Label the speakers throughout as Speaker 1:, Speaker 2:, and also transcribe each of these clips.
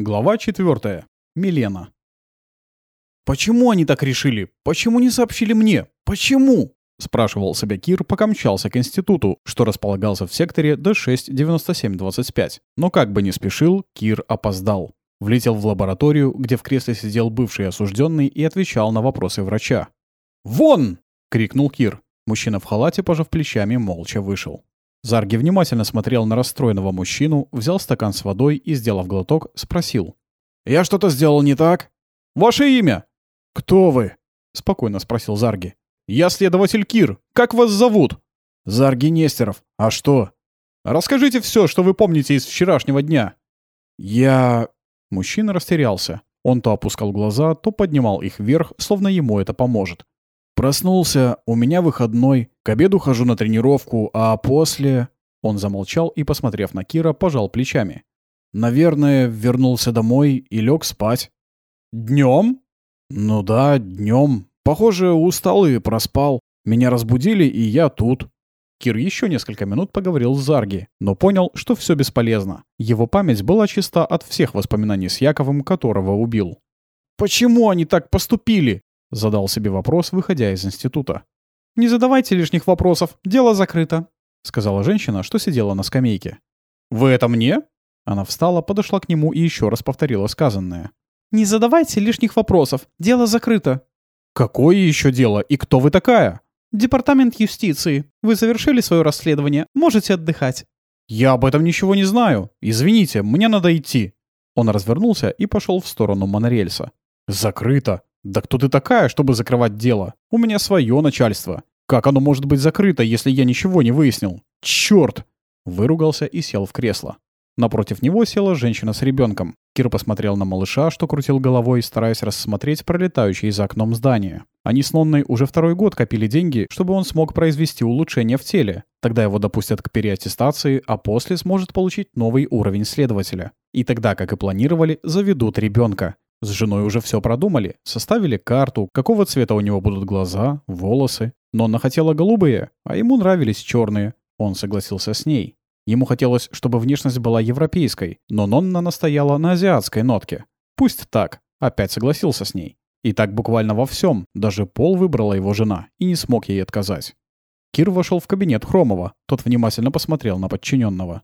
Speaker 1: Глава 4. Милена. «Почему они так решили? Почему не сообщили мне? Почему?» — спрашивал себя Кир, пока мчался к институту, что располагался в секторе D6-9725. Но как бы ни спешил, Кир опоздал. Влетел в лабораторию, где в кресле сидел бывший осужденный и отвечал на вопросы врача. «Вон!» — крикнул Кир. Мужчина в халате, пожав плечами, молча вышел. Зарги внимательно смотрел на расстроенного мужчину, взял стакан с водой и, сделав глоток, спросил. «Я что-то сделал не так?» «Ваше имя?» «Кто вы?» — спокойно спросил Зарги. «Я следователь Кир. Как вас зовут?» «Зарги Нестеров. А что?» «Расскажите все, что вы помните из вчерашнего дня». «Я...» Мужчина растерялся. Он то опускал глаза, то поднимал их вверх, словно ему это поможет. Проснулся, у меня выходной, к обеду хожу на тренировку, а после...» Он замолчал и, посмотрев на Кира, пожал плечами. «Наверное, вернулся домой и лег спать». «Днем?» «Ну да, днем. Похоже, устал и проспал. Меня разбудили, и я тут». Кир еще несколько минут поговорил с Зарги, но понял, что все бесполезно. Его память была чиста от всех воспоминаний с Яковом, которого убил. «Почему они так поступили?» Задал себе вопрос, выходя из института. «Не задавайте лишних вопросов, дело закрыто», — сказала женщина, что сидела на скамейке. «Вы это мне?» Она встала, подошла к нему и еще раз повторила сказанное. «Не задавайте лишних вопросов, дело закрыто». «Какое еще дело? И кто вы такая?» «Департамент юстиции. Вы завершили свое расследование, можете отдыхать». «Я об этом ничего не знаю. Извините, мне надо идти». Он развернулся и пошел в сторону монорельса. «Закрыто. «Да кто ты такая, чтобы закрывать дело? У меня свое начальство. Как оно может быть закрыто, если я ничего не выяснил? Черт!» Выругался и сел в кресло. Напротив него села женщина с ребенком. Кир посмотрел на малыша, что крутил головой, стараясь рассмотреть пролетающие за окном здания. Они с Нонной уже второй год копили деньги, чтобы он смог произвести улучшение в теле. Тогда его допустят к переаттестации, а после сможет получить новый уровень следователя. И тогда, как и планировали, заведут ребенка. С женой уже все продумали, составили карту, какого цвета у него будут глаза, волосы. Но она хотела голубые, а ему нравились черные. Он согласился с ней. Ему хотелось, чтобы внешность была европейской, но Нонна настояла на азиатской нотке. Пусть так, опять согласился с ней. И так буквально во всем, даже пол выбрала его жена, и не смог ей отказать. Кир вошел в кабинет Хромова, тот внимательно посмотрел на подчиненного.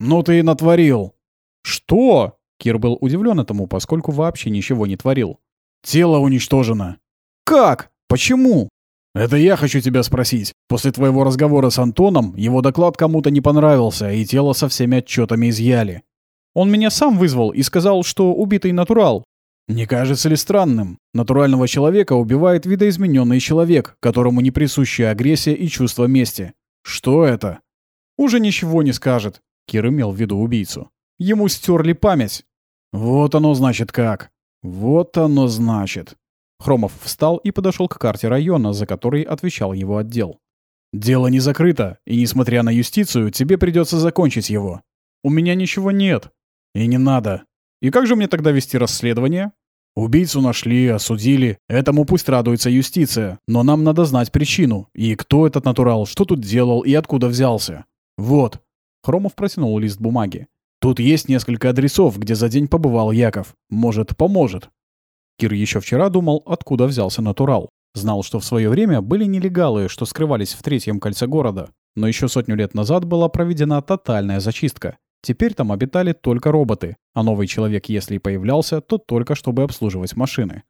Speaker 1: «Ну ты и натворил!» «Что?» Кир был удивлен этому, поскольку вообще ничего не творил. «Тело уничтожено». «Как? Почему?» «Это я хочу тебя спросить. После твоего разговора с Антоном его доклад кому-то не понравился, и тело со всеми отчетами изъяли. Он меня сам вызвал и сказал, что убитый натурал. Не кажется ли странным? Натурального человека убивает видоизмененный человек, которому не присуща агрессия и чувство мести. Что это? Уже ничего не скажет. Кир имел в виду убийцу. Ему стерли память. «Вот оно значит как! Вот оно значит!» Хромов встал и подошел к карте района, за который отвечал его отдел. «Дело не закрыто, и, несмотря на юстицию, тебе придется закончить его. У меня ничего нет. И не надо. И как же мне тогда вести расследование?» «Убийцу нашли, осудили. Этому пусть радуется юстиция. Но нам надо знать причину. И кто этот натурал, что тут делал и откуда взялся. Вот». Хромов протянул лист бумаги. Тут есть несколько адресов, где за день побывал Яков. Может, поможет. Кир еще вчера думал, откуда взялся натурал. Знал, что в свое время были нелегалы, что скрывались в третьем кольце города. Но еще сотню лет назад была проведена тотальная зачистка. Теперь там обитали только роботы, а новый человек, если и появлялся, то только чтобы обслуживать машины.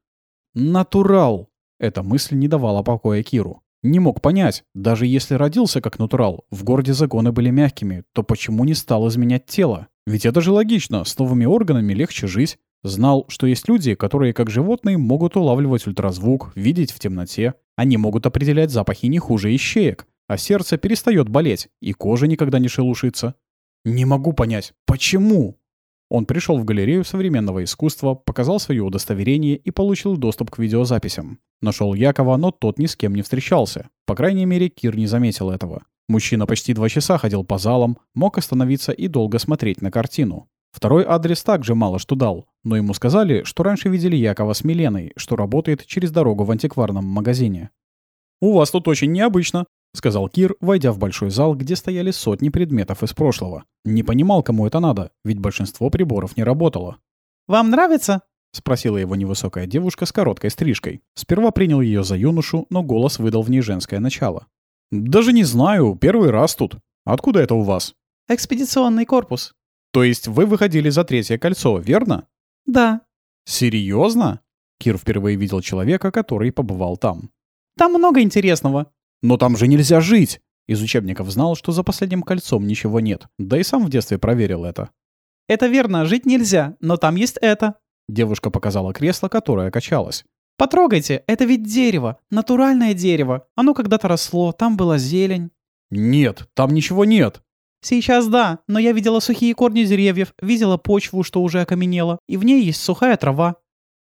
Speaker 1: Натурал! Эта мысль не давала покоя Киру. Не мог понять, даже если родился как натурал, в городе законы были мягкими, то почему не стал изменять тело? Ведь это же логично, с новыми органами легче жить. Знал, что есть люди, которые, как животные, могут улавливать ультразвук, видеть в темноте. Они могут определять запахи не хуже ищеек, а сердце перестает болеть, и кожа никогда не шелушится. Не могу понять, почему? Он пришел в галерею современного искусства, показал свое удостоверение и получил доступ к видеозаписям. Нашел Якова, но тот ни с кем не встречался. По крайней мере, Кир не заметил этого. Мужчина почти два часа ходил по залам, мог остановиться и долго смотреть на картину. Второй адрес также мало что дал, но ему сказали, что раньше видели Якова с Миленой, что работает через дорогу в антикварном магазине. «У вас тут очень необычно», — сказал Кир, войдя в большой зал, где стояли сотни предметов из прошлого. Не понимал, кому это надо, ведь большинство приборов не работало.
Speaker 2: Вам нравится?»
Speaker 1: — спросила его невысокая девушка с короткой стрижкой. Сперва принял ее за юношу, но голос выдал в ней женское начало. «Даже не знаю, первый раз тут. Откуда это у вас?»
Speaker 2: «Экспедиционный корпус».
Speaker 1: «То есть вы выходили за третье кольцо, верно?»
Speaker 2: «Да».
Speaker 1: «Серьезно?» Кир впервые видел человека, который побывал там.
Speaker 2: «Там много интересного».
Speaker 1: «Но там же нельзя жить!» Из учебников знал, что за последним кольцом ничего нет. Да и сам в детстве проверил это.
Speaker 2: «Это верно, жить нельзя, но там есть это».
Speaker 1: Девушка показала кресло, которое качалось.
Speaker 2: «Потрогайте, это ведь дерево, натуральное дерево. Оно когда-то росло, там была зелень».
Speaker 1: «Нет, там ничего нет».
Speaker 2: «Сейчас да, но я видела сухие корни деревьев, видела почву, что уже окаменела, и в ней есть сухая трава».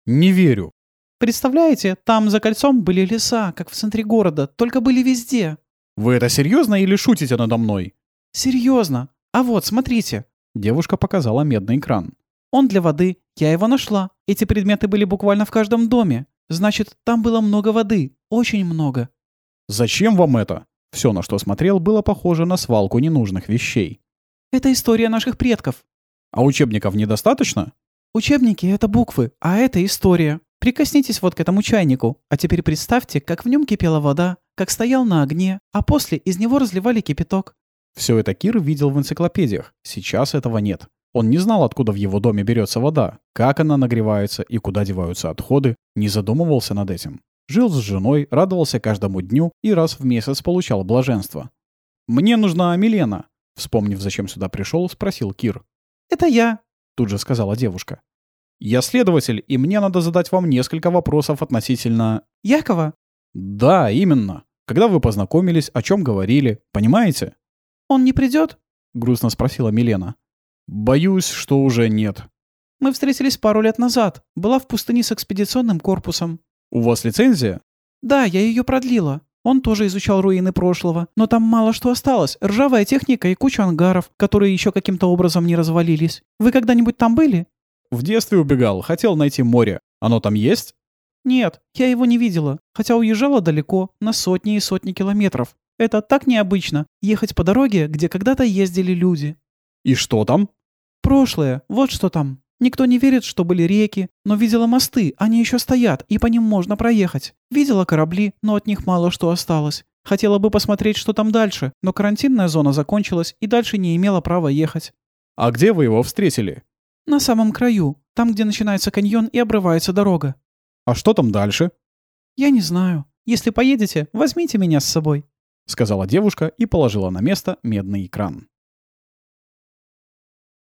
Speaker 1: «Не верю».
Speaker 2: «Представляете, там за кольцом были леса, как в центре города, только были везде».
Speaker 1: «Вы это серьезно или шутите надо мной?»
Speaker 2: «Серьезно. А вот, смотрите».
Speaker 1: Девушка показала медный экран.
Speaker 2: «Он для воды. Я его нашла. Эти предметы были буквально в каждом доме. Значит, там было много воды. Очень много».
Speaker 1: «Зачем вам это?» Все, на что смотрел, было похоже на свалку ненужных вещей.
Speaker 2: «Это история наших предков».
Speaker 1: «А учебников недостаточно?»
Speaker 2: «Учебники — это буквы, а это история. Прикоснитесь вот к этому чайнику, а теперь представьте, как в нем кипела вода, как стоял на огне, а после из него разливали кипяток.
Speaker 1: Все это Кир видел в энциклопедиях. Сейчас этого нет. Он не знал, откуда в его доме берется вода, как она нагревается и куда деваются отходы, не задумывался над этим. Жил с женой, радовался каждому дню и раз в месяц получал блаженство. «Мне нужна Милена», — вспомнив, зачем сюда пришел, спросил Кир.
Speaker 2: «Это я», —
Speaker 1: тут же сказала девушка. «Я следователь, и мне надо задать вам несколько вопросов относительно...»
Speaker 2: «Якова?»
Speaker 1: «Да, именно. Когда вы познакомились, о чем говорили, понимаете?»
Speaker 2: «Он не придет?»
Speaker 1: — грустно спросила Милена. «Боюсь, что уже нет».
Speaker 2: «Мы встретились пару лет назад. Была в пустыне с экспедиционным корпусом».
Speaker 1: «У вас лицензия?»
Speaker 2: «Да, я ее продлила. Он тоже изучал руины прошлого, но там мало что осталось. Ржавая техника и куча ангаров, которые еще каким-то образом не развалились. Вы когда-нибудь там были?»
Speaker 1: «В детстве убегал, хотел найти море. Оно там есть?»
Speaker 2: «Нет, я его не видела, хотя уезжала далеко, на сотни и сотни километров. Это так необычно — ехать по дороге, где когда-то ездили люди».
Speaker 1: «И что там?»
Speaker 2: «Прошлое, вот что там. Никто не верит, что были реки, но видела мосты, они еще стоят, и по ним можно проехать. Видела корабли, но от них мало что осталось. Хотела бы посмотреть, что там дальше, но карантинная зона закончилась и дальше не имела права ехать.
Speaker 1: «А где вы его встретили?»
Speaker 2: «На самом краю, там, где начинается каньон и обрывается дорога».
Speaker 1: «А что там дальше?»
Speaker 2: «Я не знаю. Если поедете, возьмите меня с собой», —
Speaker 1: сказала девушка и положила на место медный экран.